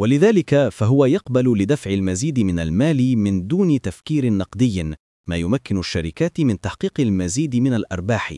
ولذلك فهو يقبل لدفع المزيد من المال من دون تفكير نقدي ما يمكن الشركات من تحقيق المزيد من الأرباح.